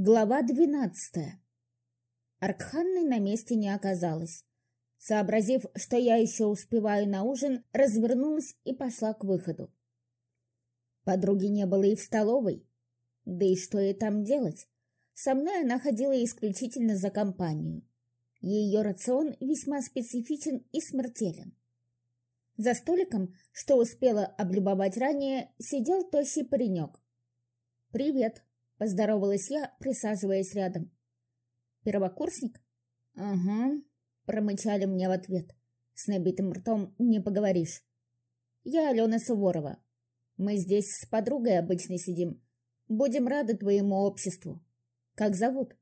Глава двенадцатая. Аркханны на месте не оказалось. Сообразив, что я еще успеваю на ужин, развернулась и пошла к выходу. Подруги не было и в столовой. Да и что ей там делать? Со мной она ходила исключительно за компанию. Ее рацион весьма специфичен и смертелен. За столиком, что успела облюбовать ранее, сидел тощий паренек. «Привет», — поздоровалась я, присаживаясь рядом. «Первокурсник?» «Ага», — промычали мне в ответ. С набитым ртом не поговоришь. «Я Алена Суворова. Мы здесь с подругой обычно сидим. Будем рады твоему обществу. Как зовут?»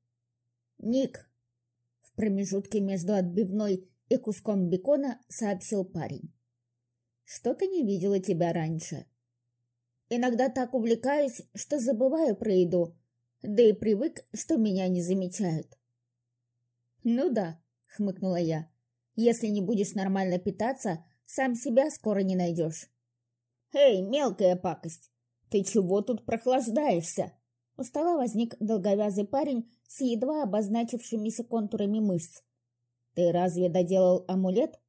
«Ник», — в промежутке между отбивной и куском бекона сообщил парень. «Что-то не видела тебя раньше». Иногда так увлекаюсь, что забываю про еду, да и привык, что меня не замечают. «Ну да», — хмыкнула я, — «если не будешь нормально питаться, сам себя скоро не найдешь». «Эй, мелкая пакость, ты чего тут прохлаждаешься?» У стола возник долговязый парень с едва обозначившимися контурами мышц. «Ты разве доделал амулет?»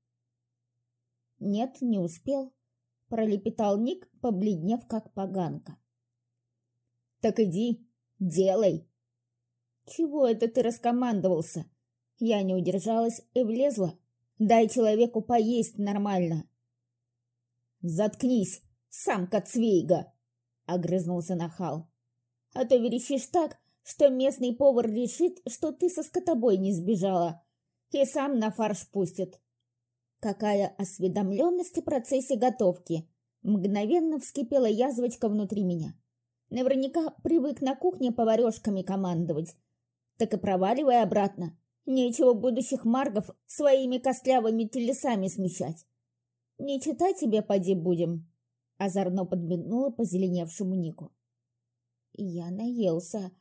«Нет, не успел», — пролепетал Ник, побледнев как поганка. «Так иди, делай!» «Чего это ты раскомандовался?» Я не удержалась и влезла. «Дай человеку поесть нормально!» «Заткнись, самка Цвейга!» — огрызнулся нахал. «А то верещишь так, что местный повар решит, что ты со скотобой не сбежала, и сам на фарш пустит. Какая осведомленность о процессе готовки! Мгновенно вскипела язвочка внутри меня. Наверняка привык на кухне поварешками командовать. Так и проваливай обратно. Нечего будущих маргов своими костлявыми телесами смещать. Не читать тебе поди будем. Озорно подмигнула позеленевшему Нику. Я наелся.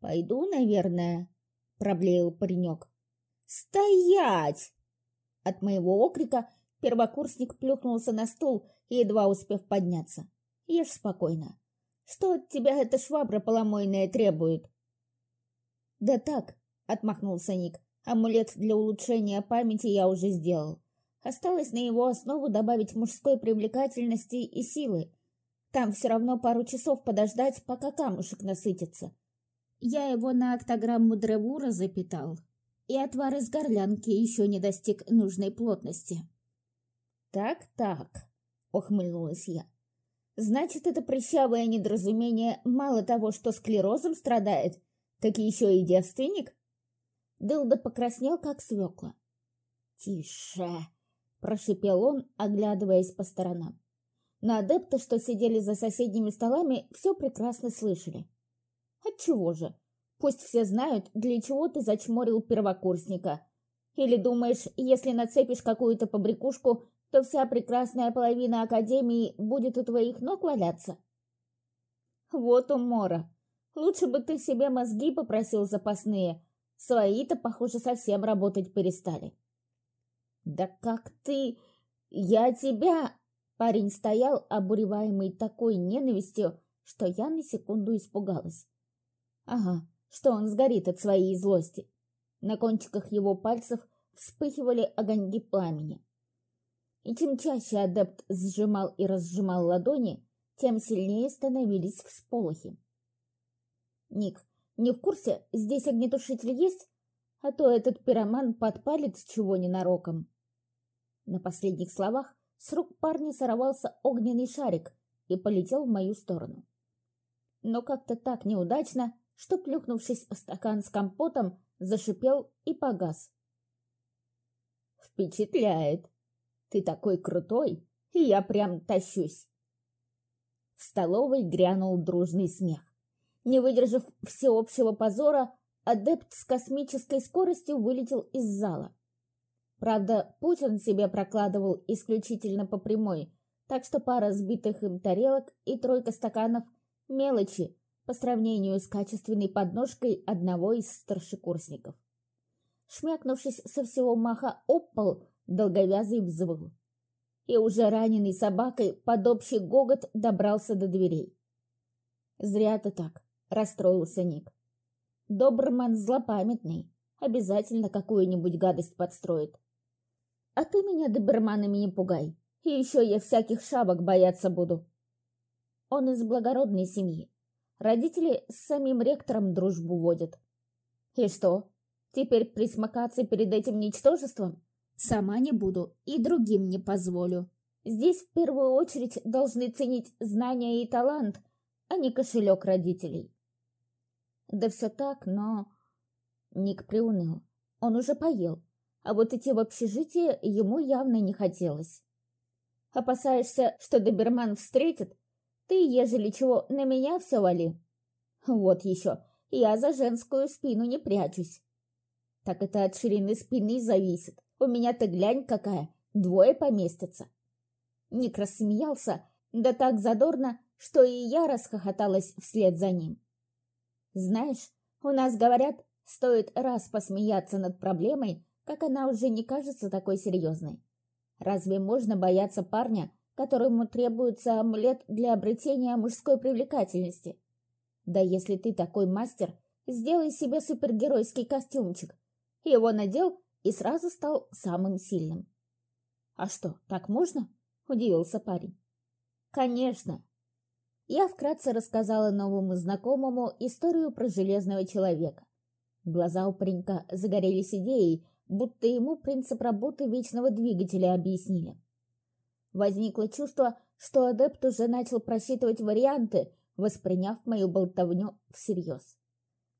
Пойду, наверное, проблеял паренек. Стоять! От моего окрика первокурсник плюхнулся на стул, едва успев подняться. Ешь спокойно. Что от тебя эта швабра поломойная требует? Да так, отмахнулся Ник. Амулет для улучшения памяти я уже сделал. Осталось на его основу добавить мужской привлекательности и силы. Там все равно пару часов подождать, пока камушек насытится. Я его на октограмму древура запитал, и отвар из горлянки еще не достиг нужной плотности. «Так-так», — ухмыльнулась я. «Значит, это прыщавое недоразумение мало того, что склерозом страдает, так еще и девственник?» Дылда покраснел, как свекла. «Тише!» — прошипел он, оглядываясь по сторонам. Но адепты, что сидели за соседними столами, все прекрасно слышали. «Отчего же? Пусть все знают, для чего ты зачморил первокурсника. Или думаешь, если нацепишь какую-то побрякушку, то вся прекрасная половина Академии будет у твоих ног валяться? Вот умора. Лучше бы ты себе мозги попросил запасные. Свои-то, похоже, совсем работать перестали. Да как ты... Я тебя... Парень стоял, обуреваемый такой ненавистью, что я на секунду испугалась. Ага, что он сгорит от своей злости. На кончиках его пальцев вспыхивали огоньки пламени. И чем чаще адепт сжимал и разжимал ладони, тем сильнее становились всполохи. «Ник, не в курсе, здесь огнетушитель есть? А то этот пироман подпалит чего ненароком». На последних словах с рук парня сорвался огненный шарик и полетел в мою сторону. Но как-то так неудачно, что, плюхнувшись в стакан с компотом, зашипел и погас. «Впечатляет! Ты такой крутой, и я прям тащусь!» В столовой грянул дружный смех. Не выдержав всеобщего позора, адепт с космической скоростью вылетел из зала. Правда, путь он себе прокладывал исключительно по прямой, так что пара сбитых им тарелок и тройка стаканов – мелочи по сравнению с качественной подножкой одного из старшекурсников. Шмякнувшись со всего маха об пол, долговязый взвыл. И уже раненый собакой под общий гогот добрался до дверей. «Зря ты так», — расстроился Ник. Добрман злопамятный. Обязательно какую-нибудь гадость подстроит. А ты меня доберманами не пугай. И еще я всяких шабок бояться буду. Он из благородной семьи. Родители с самим ректором дружбу водят. И что, теперь присмыкаться перед этим ничтожеством? Сама не буду и другим не позволю. Здесь в первую очередь должны ценить знания и талант, а не кошелек родителей. Да все так, но... Ник приуныл. Он уже поел, а вот идти в общежитие ему явно не хотелось. Опасаешься, что доберман встретит? Ты, ежели чего, на меня все вали. Вот еще, я за женскую спину не прячусь. Так это от ширины спины зависит. У меня-то глянь какая, двое поместятся. Ник рассмеялся, да так задорно, что и я расхохоталась вслед за ним. Знаешь, у нас говорят, стоит раз посмеяться над проблемой, как она уже не кажется такой серьезной. Разве можно бояться парня, которому требуется амулет для обретения мужской привлекательности? Да если ты такой мастер, сделай себе супергеройский костюмчик. Его надел и сразу стал самым сильным. А что, так можно? — удивился парень. «Конечно!» Я вкратце рассказала новому знакомому историю про железного человека. Глаза у паренька загорелись идеей, будто ему принцип работы вечного двигателя объяснили. Возникло чувство, что адепт уже начал просчитывать варианты, восприняв мою болтовню всерьез.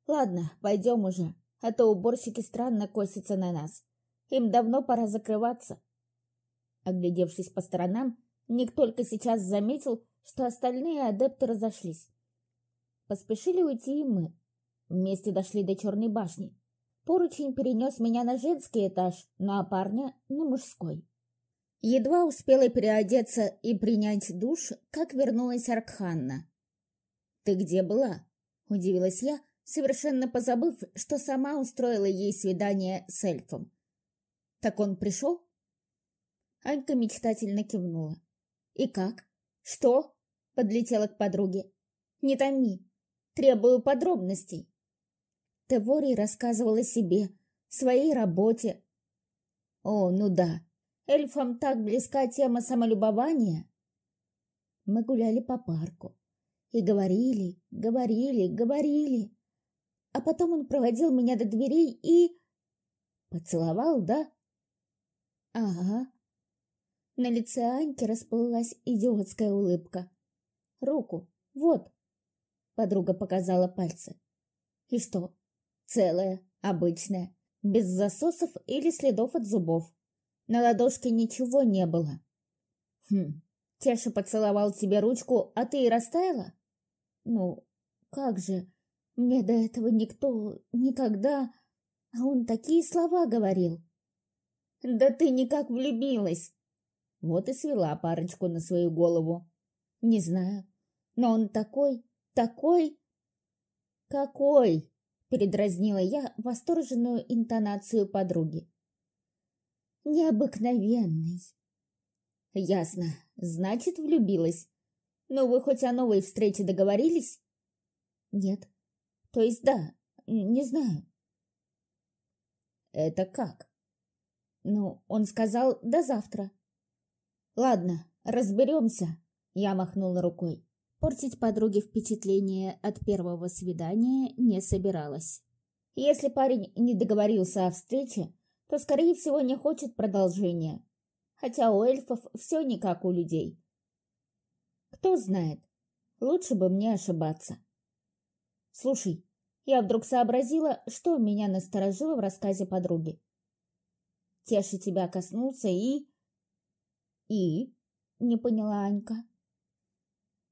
«Ладно, пойдем уже, а то уборщики странно косятся на нас. Им давно пора закрываться». Оглядевшись по сторонам, Ник только сейчас заметил, что остальные адепты разошлись. Поспешили уйти и мы. Вместе дошли до Черной башни. Поручень перенес меня на женский этаж, ну а парня — на мужской. Едва успела переодеться и принять душ, как вернулась Аркханна. «Ты где была?» — удивилась я, совершенно позабыв, что сама устроила ей свидание с эльфом. «Так он пришел?» Анька мечтательно кивнула. «И как? Что?» — подлетела к подруге. «Не томи. Требую подробностей». Тевори рассказывала себе, своей работе. О, ну да, эльфам так близка тема самолюбования. Мы гуляли по парку и говорили, говорили, говорили. А потом он проводил меня до дверей и... Поцеловал, да? Ага, на лице Аньки расплылась идиотская улыбка. «Руку, вот!» Подруга показала пальцы. «И что? Целая, обычная, без засосов или следов от зубов. На ладошке ничего не было. Хм, Теша поцеловал тебе ручку, а ты и растаяла? Ну, как же, мне до этого никто никогда... А он такие слова говорил. Да ты никак влюбилась, вот и свела парочку на свою голову. Не знаю, но он такой, такой... Какой? Передразнила я восторженную интонацию подруги. Необыкновенный. Ясно, значит, влюбилась. Но вы хоть о новой встрече договорились? Нет. То есть да, не знаю. Это как? Ну, он сказал до завтра. «Ладно, разберемся», — я махнула рукой. Портить подруге впечатление от первого свидания не собиралась. Если парень не договорился о встрече, то, скорее всего, не хочет продолжения. Хотя у эльфов все не как у людей. Кто знает, лучше бы мне ошибаться. Слушай, я вдруг сообразила, что меня насторожило в рассказе подруги. Теша тебя коснулся и... «И?» — не поняла Анька.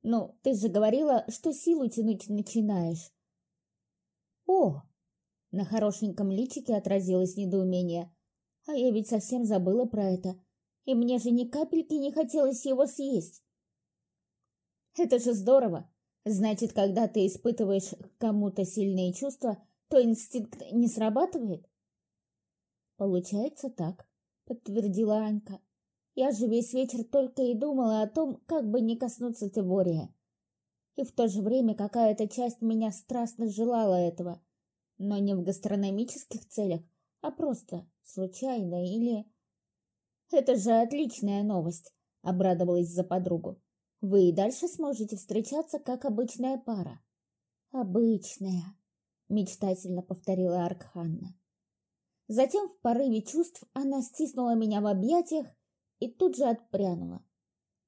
«Ну, ты же говорила, что силу тянуть начинаешь». «О!» — на хорошеньком личике отразилось недоумение. «А я ведь совсем забыла про это, и мне же ни капельки не хотелось его съесть». «Это же здорово! Значит, когда ты испытываешь к кому-то сильные чувства, то инстинкт не срабатывает?» «Получается так», — подтвердила Анька. Я же весь вечер только и думала о том, как бы не коснуться Тевория. И в то же время какая-то часть меня страстно желала этого. Но не в гастрономических целях, а просто случайно или... Это же отличная новость, обрадовалась за подругу. Вы и дальше сможете встречаться, как обычная пара. Обычная, мечтательно повторила Аркханна. Затем в порыве чувств она стиснула меня в объятиях и тут же отпрянула.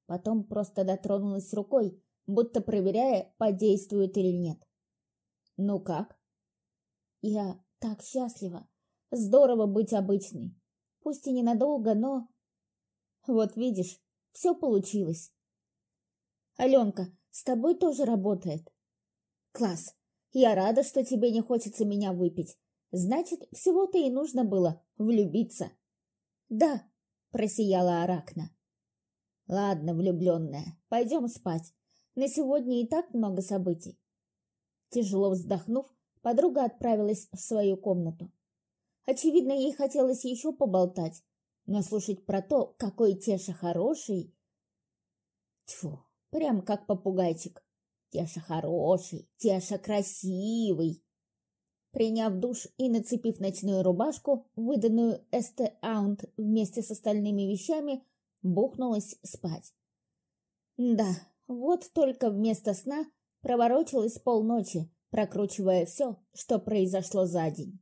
Потом просто дотронулась рукой, будто проверяя, подействует или нет. «Ну как?» «Я так счастлива. Здорово быть обычной. Пусть и ненадолго, но...» «Вот видишь, все получилось». «Аленка, с тобой тоже работает». «Класс. Я рада, что тебе не хочется меня выпить. Значит, всего-то и нужно было влюбиться». «Да», — просияла Аракна. «Ладно, влюбленная, пойдем спать. На сегодня и так много событий. Тяжело вздохнув, подруга отправилась в свою комнату. Очевидно, ей хотелось еще поболтать, но слушать про то, какой Теша хороший... Тьфу, прям как попугайчик. Теша хороший, Теша красивый. Приняв душ и нацепив ночную рубашку, выданную Эсте Аунт вместе с остальными вещами, бухнулась спать. Да, вот только вместо сна проворочилась полночи, прокручивая все, что произошло за день.